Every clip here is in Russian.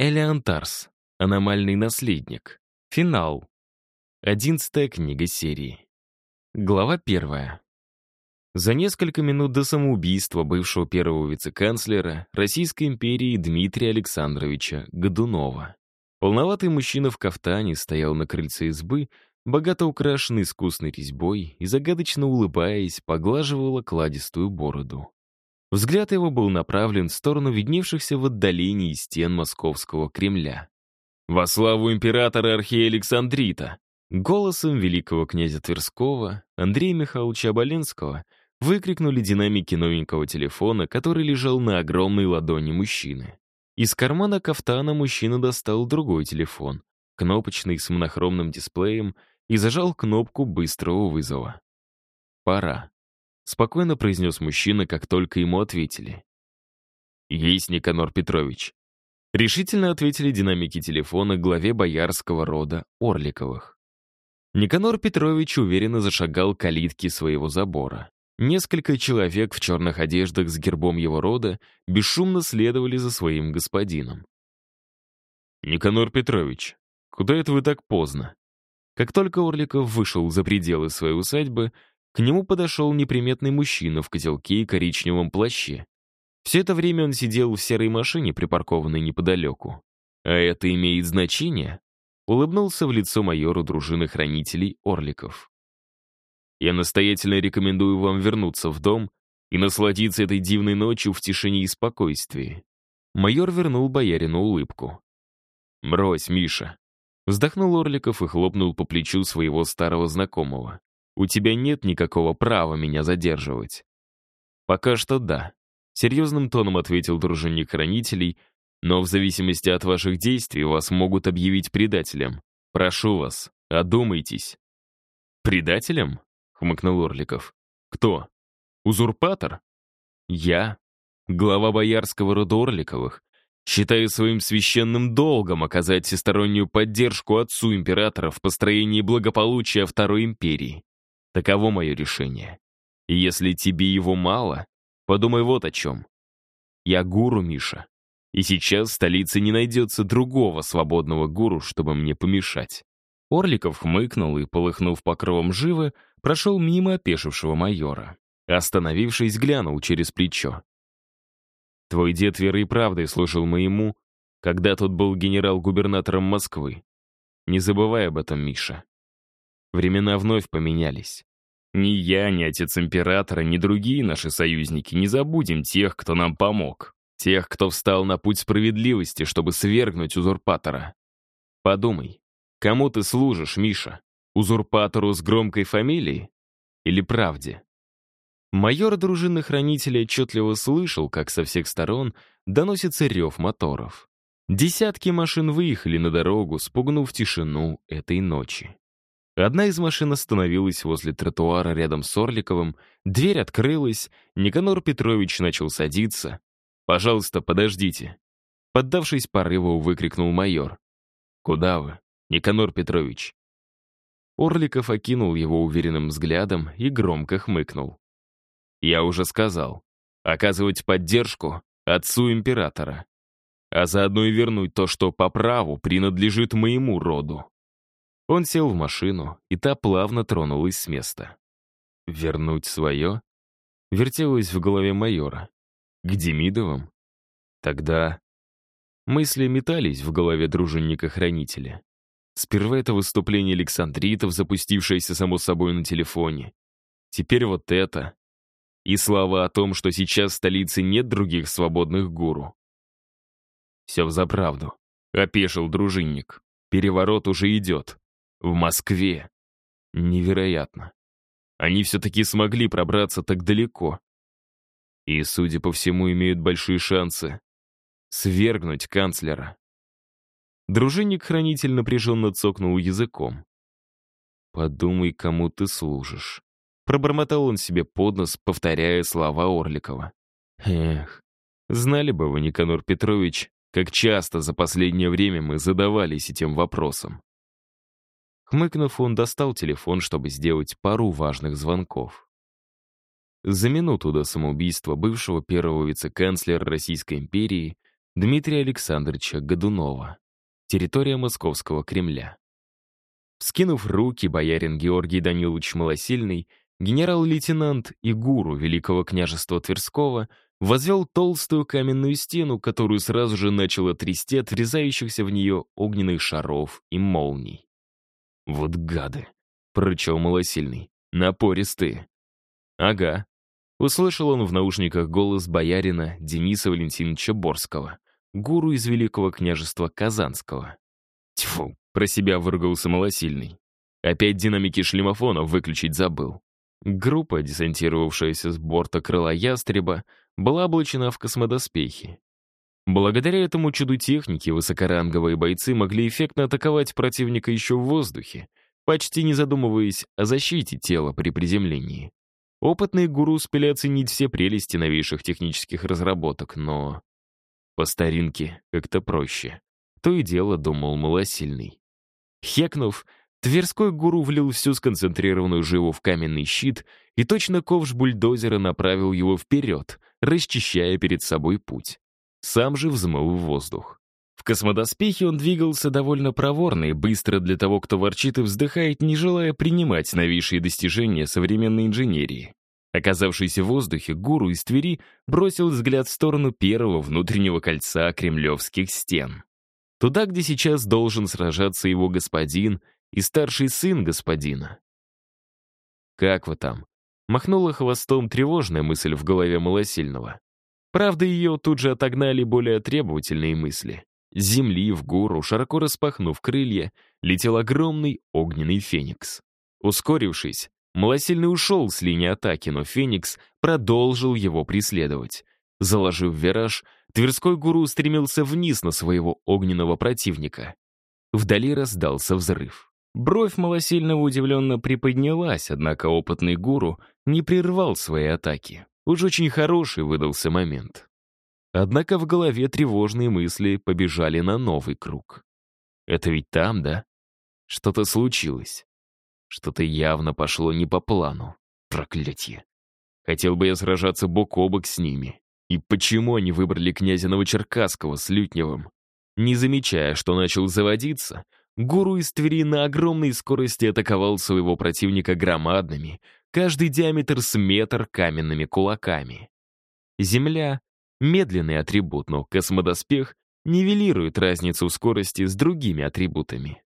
Элеонтарс. Аномальный наследник. Финал. Одиннадцатая книга серии. Глава первая. За несколько минут до самоубийства бывшего первого вице-канцлера Российской империи Дмитрия Александровича Годунова. Полноватый мужчина в кафтане стоял на крыльце избы, богато украшенный искусной резьбой и, загадочно улыбаясь, поглаживал окладистую бороду. Взгляд его был направлен в сторону видневшихся в отдалении стен московского Кремля. «Во славу императора Архея Александрита!» Голосом великого князя Тверского, Андрея Михайловича Оболенского, выкрикнули динамики новенького телефона, который лежал на огромной ладони мужчины. Из кармана кафтана мужчина достал другой телефон, кнопочный с монохромным дисплеем, и зажал кнопку быстрого вызова. «Пора», — спокойно произнес мужчина, как только ему ответили. «Есть, Никанор Петрович». Решительно ответили динамики телефона главе боярского рода Орликовых. Никанор Петрович уверенно зашагал к калитке своего забора. Несколько человек в черных одеждах с гербом его рода бесшумно следовали за своим господином. «Никанор Петрович, куда это вы так поздно?» Как только Орликов вышел за пределы своей усадьбы, к нему подошел неприметный мужчина в котелке и коричневом плаще. Все это время он сидел в серой машине, припаркованной неподалеку. «А это имеет значение?» Улыбнулся в лицо майору дружины хранителей Орликов. Я настоятельно рекомендую вам вернуться в дом и насладиться этой дивной ночью в тишине и спокойствии. Майор вернул боярину улыбку. «Брось, Миша». Вздохнул Орликов и хлопнул по плечу своего старого знакомого. «У тебя нет никакого права меня задерживать». «Пока что да», — серьезным тоном ответил дружинник хранителей, «но в зависимости от ваших действий вас могут объявить предателем. Прошу вас, одумайтесь». «Предателем?» — хмыкнул Орликов. «Кто? Узурпатор?» «Я, глава боярского рода Орликовых, считаю своим священным долгом оказать всестороннюю поддержку отцу императора в построении благополучия Второй империи. Таково мое решение. И если тебе его мало, подумай вот о чем. Я гуру, Миша. И сейчас в столице не найдется другого свободного гуру, чтобы мне помешать. Орликов хмыкнул и, полыхнув покровом живы, прошел мимо опешившего майора. Остановившись, глянул через плечо. «Твой дед верой и правдой служил моему, когда тот был генерал-губернатором Москвы. Не забывай об этом, Миша. Времена вновь поменялись. Ни я, ни отец императора, ни другие наши союзники не забудем тех, кто нам помог. Тех, кто встал на путь справедливости, чтобы свергнуть узурпатора. Подумай, Кому ты служишь, Миша? Узурпатору с громкой фамилией? Или правде? Майор дружины хранителя отчетливо слышал, как со всех сторон доносится рев моторов. Десятки машин выехали на дорогу, спугнув тишину этой ночи. Одна из машин остановилась возле тротуара рядом с Орликовым, дверь открылась, Никанор Петрович начал садиться. «Пожалуйста, подождите». Поддавшись порыву, выкрикнул майор. «Куда вы?» Никанор Петрович». Орликов окинул его уверенным взглядом и громко хмыкнул. «Я уже сказал. Оказывать поддержку отцу императора. А заодно и вернуть то, что по праву принадлежит моему роду». Он сел в машину, и та плавно тронулась с места. «Вернуть свое?» Вертелось в голове майора. «К Демидовым?» Тогда мысли метались в голове дружинника-хранителя. Сперва это выступление Александритов, запустившееся само собой на телефоне. Теперь вот это. И слова о том, что сейчас в столице нет других свободных гуру. Все взаправду. Опешил дружинник. Переворот уже идет. В Москве. Невероятно. Они все-таки смогли пробраться так далеко. И, судя по всему, имеют большие шансы свергнуть канцлера. Дружинник-хранитель напряженно цокнул языком. «Подумай, кому ты служишь». Пробормотал он себе под нос, повторяя слова Орликова. «Эх, знали бы вы, Никанор Петрович, как часто за последнее время мы задавались этим вопросом». Хмыкнув, он достал телефон, чтобы сделать пару важных звонков. За минуту до самоубийства бывшего первого вице-канцлера Российской империи Дмитрия Александровича Годунова. Территория Московского Кремля. Вскинув руки, боярин Георгий Данилович Малосильный, генерал-лейтенант и гуру Великого княжества Тверского, возвел толстую каменную стену, которую сразу же начало трясти от врезающихся в нее огненных шаров и молний. «Вот гады!» — прорычал Малосильный. «Напористые!» «Ага». Услышал он в наушниках голос боярина Дениса Валентиновича Борского, гуру из Великого княжества Казанского. Тьфу, про себя выругался малосильный. Опять динамики шлемофонов выключить забыл. Группа, десантировавшаяся с борта крыла ястреба, была облачена в космодоспехи. Благодаря этому чуду техники высокоранговые бойцы могли эффектно атаковать противника еще в воздухе, почти не задумываясь о защите тела при приземлении. Опытные гуру успели оценить все прелести новейших технических разработок, но... По старинке как-то проще. То и дело думал малосильный. Хекнув, Тверской гуру влил всю сконцентрированную живу в каменный щит и точно ковш бульдозера направил его вперед, расчищая перед собой путь. Сам же взмыл в воздух. В космодоспехе он двигался довольно проворно и быстро для того, кто ворчит и вздыхает, не желая принимать новейшие достижения современной инженерии. Оказавшийся в воздухе, гуру из Твери бросил взгляд в сторону первого внутреннего кольца кремлевских стен. Туда, где сейчас должен сражаться его господин и старший сын господина. «Как вы там?» Махнула хвостом тревожная мысль в голове малосильного. Правда, ее тут же отогнали более требовательные мысли. С земли в гору, широко распахнув крылья, летел огромный огненный феникс. Ускорившись, малосильный ушел с линии атаки, но феникс продолжил его преследовать. Заложив вираж, Тверской гуру стремился вниз на своего огненного противника. Вдали раздался взрыв. Бровь малосильного удивленно приподнялась, однако опытный гуру не прервал свои атаки. Уж очень хороший выдался момент. Однако в голове тревожные мысли побежали на новый круг. Это ведь там, да? Что-то случилось. Что-то явно пошло не по плану. Проклятье. Хотел бы я сражаться бок о бок с ними. И почему они выбрали князя Новочеркасского с Лютневым? Не замечая, что начал заводиться, гуру из Твери на огромной скорости атаковал своего противника громадными, каждый диаметр с метр каменными кулаками. Земля — медленный атрибут, но космодоспех нивелирует разницу скорости с другими атрибутами.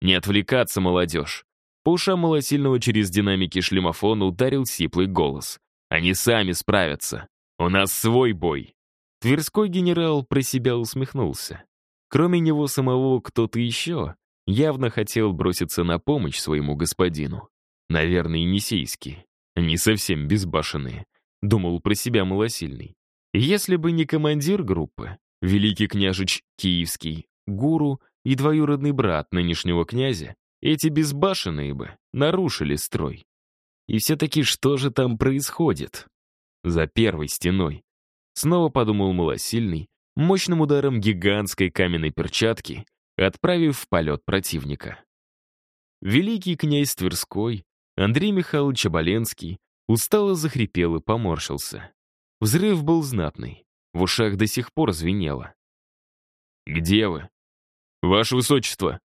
Не отвлекаться, молодежь. По ушам малосильного через динамики шлемофона ударил сиплый голос. Они сами справятся. У нас свой бой. Тверской генерал про себя усмехнулся. Кроме него самого кто-то еще явно хотел броситься на помощь своему господину. Наверное, Енисейский. Они совсем безбашенные. Думал про себя малосильный. Если бы не командир группы, великий княжич Киевский, гуру и двоюродный брат нынешнего князя, эти безбашенные бы нарушили строй. И все-таки что же там происходит? за первой стеной. Снова подумал малосильный, мощным ударом гигантской каменной перчатки, отправив в полет противника. Великий князь Тверской, Андрей Михайлович Оболенский, устало захрипел и поморщился. Взрыв был знатный, в ушах до сих пор звенело. «Где вы?» «Ваше высочество!»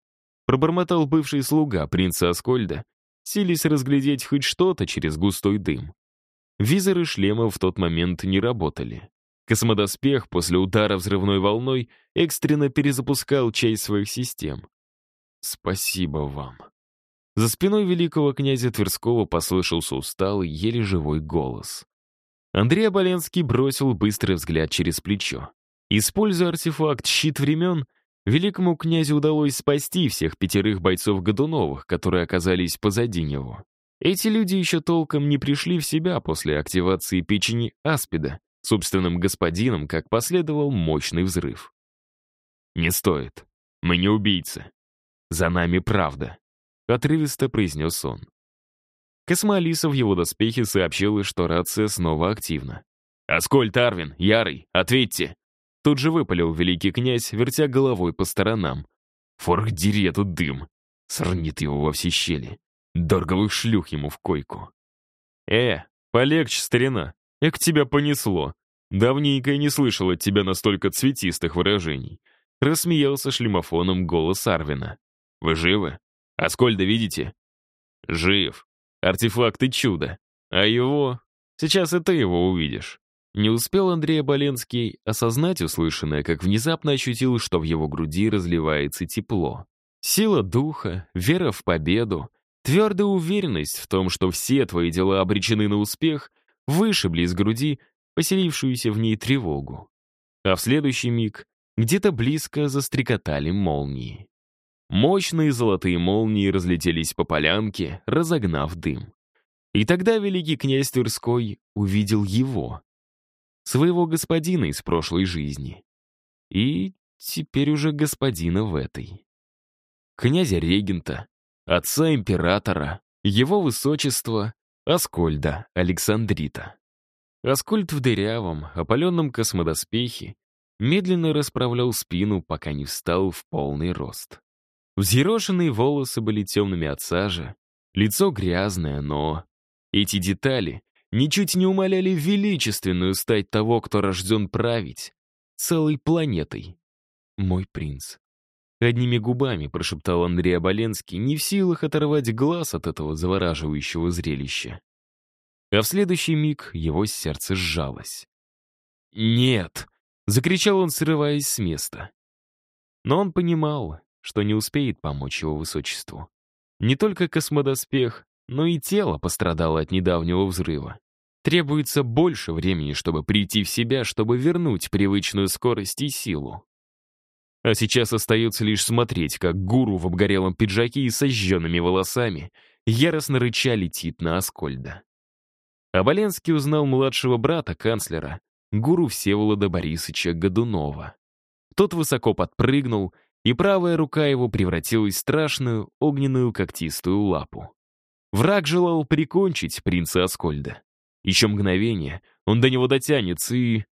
пробормотал бывший слуга принца Аскольда, сились разглядеть хоть что-то через густой дым. Визоры шлема в тот момент не работали. Космодоспех после удара взрывной волной экстренно перезапускал часть своих систем. «Спасибо вам». За спиной великого князя Тверского послышался усталый, еле живой голос. Андрей Оболенский бросил быстрый взгляд через плечо. Используя артефакт «Щит времен», великому князю удалось спасти всех пятерых бойцов Годуновых, которые оказались позади него. Эти люди еще толком не пришли в себя после активации печени аспида. Собственным господином, как последовал мощный взрыв. «Не стоит. Мы не убийцы. За нами правда», — отрывисто произнес он. Космолиса в его доспехе сообщила, что рация снова активна. «Аскольд Арвин, Ярый, ответьте!» Тут же выпалил великий князь, вертя головой по сторонам. «Форх, дери этот дым!» Сорнит его во все щели. Дорговых шлюх ему в койку. «Э, полегче, старина, эк тебя понесло!» Давненько я не слышал от тебя настолько цветистых выражений. Рассмеялся шлемофоном голос Арвина. Вы живы? Аскольда видите? Жив. Артефакты чудо. А его... Сейчас и ты его увидишь. Не успел Андрей Оболенский осознать услышанное, как внезапно ощутил, что в его груди разливается тепло. Сила духа, вера в победу, твердая уверенность в том, что все твои дела обречены на успех, вышибли из груди поселившуюся в ней тревогу. А в следующий миг где-то близко застрекотали молнии. Мощные золотые молнии разлетелись по полянке, разогнав дым. И тогда великий князь Тверской увидел его, своего господина из прошлой жизни. И теперь уже господина в этой. Князя-регента, отца императора, его высочество Аскольда Александрита. Аскольд в дырявом, опаленном космодоспехе медленно расправлял спину, пока не встал в полный рост. Взъерошенные волосы были темными от сажи, лицо грязное, но... Эти детали ничуть не умаляли величественную стать того, кто рожден править, целой планетой. Мой принц. Одними губами прошептал Андрей Оболенский, не в силах оторвать глаз от этого завораживающего зрелища. А в следующий миг его сердце сжалось. «Нет!» — закричал он, срываясь с места. Но он понимал, что не успеет помочь его высочеству. Не только космодоспех, но и тело пострадало от недавнего взрыва. Требуется больше времени, чтобы прийти в себя, чтобы вернуть привычную скорость и силу. А сейчас остается лишь смотреть, как гуру в обгорелом пиджаке и сожженными волосами яростно рыча летит на Аскольда. Оболенский узнал младшего брата канцлера, гуру Всеволода Борисовича Годунова. Тот высоко подпрыгнул, и правая рука его превратилась в страшную огненную когтистую лапу. Враг желал прикончить принца Аскольда. Еще мгновение, он до него дотянется и...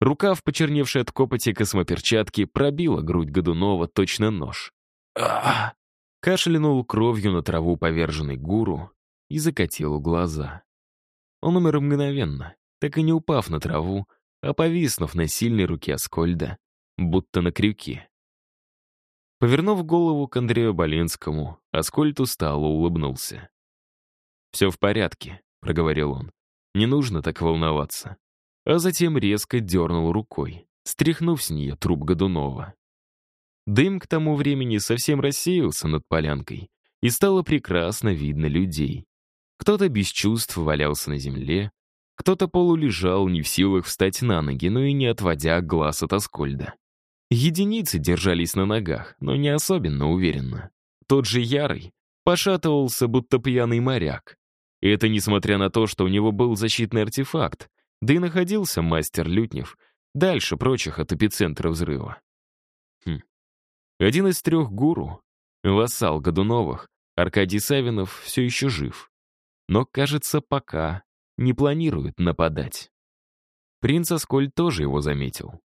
Рука, в почерневшей от копоти космоперчатки, пробила грудь Годунова точно нож. а Кашлянул кровью на траву поверженный гуру и закатил глаза. Он умер мгновенно, так и не упав на траву, а повиснув на сильной руке Аскольда, будто на крюке. Повернув голову к Андрею Боленскому, Аскольд устало улыбнулся. «Все в порядке», — проговорил он. «Не нужно так волноваться». А затем резко дернул рукой, стряхнув с нее труп Годунова. Дым к тому времени совсем рассеялся над полянкой, и стало прекрасно видно людей. Кто-то без чувств валялся на земле, кто-то полулежал, не в силах встать на ноги, но и не отводя глаз от Аскольда. Единицы держались на ногах, но не особенно уверенно. Тот же Ярый пошатывался, будто пьяный моряк. И это несмотря на то, что у него был защитный артефакт, да и находился мастер Лютнев дальше прочих от эпицентра взрыва. Хм. Один из трех гуру, вассал Годуновых, Аркадий Савинов, все еще жив но, кажется, пока не планирует нападать. Принц Асколь тоже его заметил.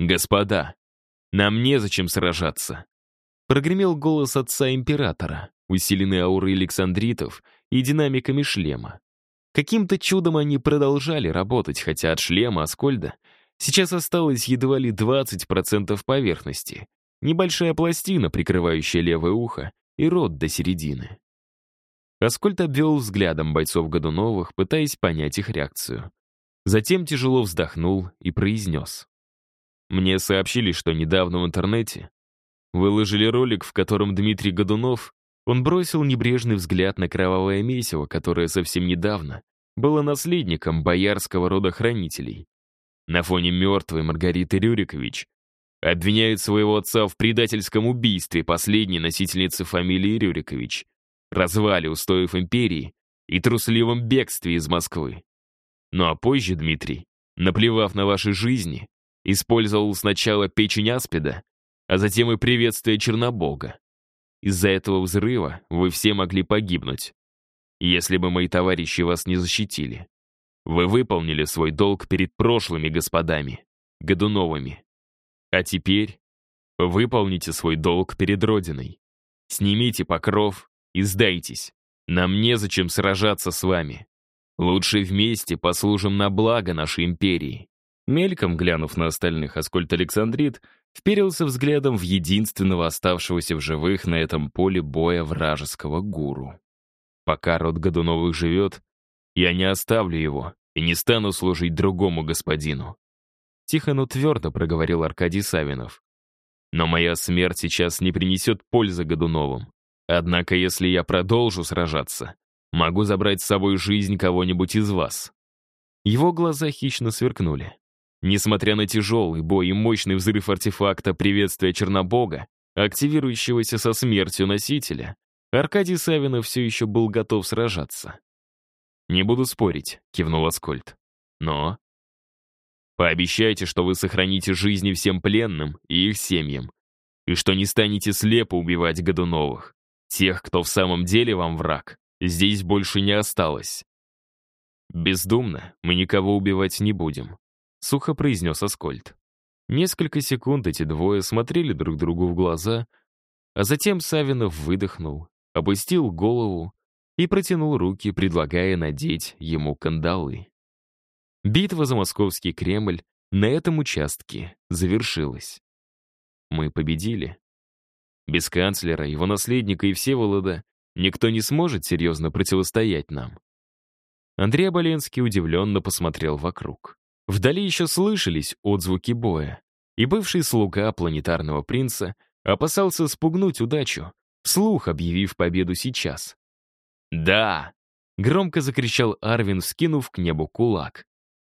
«Господа, нам незачем сражаться!» Прогремел голос отца императора, усиленный аурой Александритов и динамиками шлема. Каким-то чудом они продолжали работать, хотя от шлема Аскольда сейчас осталось едва ли 20% поверхности, небольшая пластина, прикрывающая левое ухо, и рот до середины. Аскольд обвел взглядом бойцов Годуновых, пытаясь понять их реакцию. Затем тяжело вздохнул и произнес. «Мне сообщили, что недавно в интернете выложили ролик, в котором Дмитрий Годунов он бросил небрежный взгляд на кровавое месиво, которое совсем недавно было наследником боярского рода хранителей. На фоне мертвой Маргариты Рюрикович обвиняют своего отца в предательском убийстве последней носительницы фамилии Рюрикович — развале устоев империи и трусливом бегстве из Москвы. Ну а позже Дмитрий, наплевав на ваши жизни, использовал сначала печень аспида, а затем и приветствие Чернобога. Из-за этого взрыва вы все могли погибнуть, если бы мои товарищи вас не защитили. Вы выполнили свой долг перед прошлыми господами, Годуновыми. А теперь выполните свой долг перед Родиной. Снимите покров и сдайтесь. Нам незачем сражаться с вами. Лучше вместе послужим на благо нашей империи». Мельком глянув на остальных, Аскольд Александрит вперился взглядом в единственного оставшегося в живых на этом поле боя вражеского гуру. «Пока род Годуновых живет, я не оставлю его и не стану служить другому господину». Тихо, но твердо проговорил Аркадий Савинов. «Но моя смерть сейчас не принесет пользы Годуновым. Однако, если я продолжу сражаться, могу забрать с собой жизнь кого-нибудь из вас». Его глаза хищно сверкнули. Несмотря на тяжелый бой и мощный взрыв артефакта приветствия Чернобога, активирующегося со смертью носителя, Аркадий Савинов все еще был готов сражаться. «Не буду спорить», — кивнул Аскольд. «Но...» «Пообещайте, что вы сохраните жизни всем пленным и их семьям, и что не станете слепо убивать Годуновых. Тех, кто в самом деле вам враг, здесь больше не осталось. Бездумно мы никого убивать не будем», — сухо произнес Аскольд. Несколько секунд эти двое смотрели друг другу в глаза, а затем Савинов выдохнул, опустил голову и протянул руки, предлагая надеть ему кандалы. Битва за московский Кремль на этом участке завершилась. Мы победили. Без канцлера, его наследника и Всеволода никто не сможет серьезно противостоять нам. Андрей Оболенский удивленно посмотрел вокруг. Вдали еще слышались отзвуки боя, и бывший слуга планетарного принца опасался спугнуть удачу, вслух объявив победу сейчас. «Да!» — громко закричал Арвин, вскинув к небу кулак.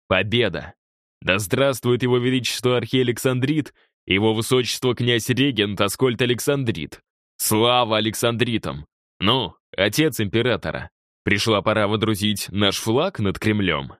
«Победа! Да здравствует его величество архиэлександрит его высочество князь-регент Аскольд Александрит. Слава Александритам! Ну, отец императора, пришла пора водрузить наш флаг над Кремлем.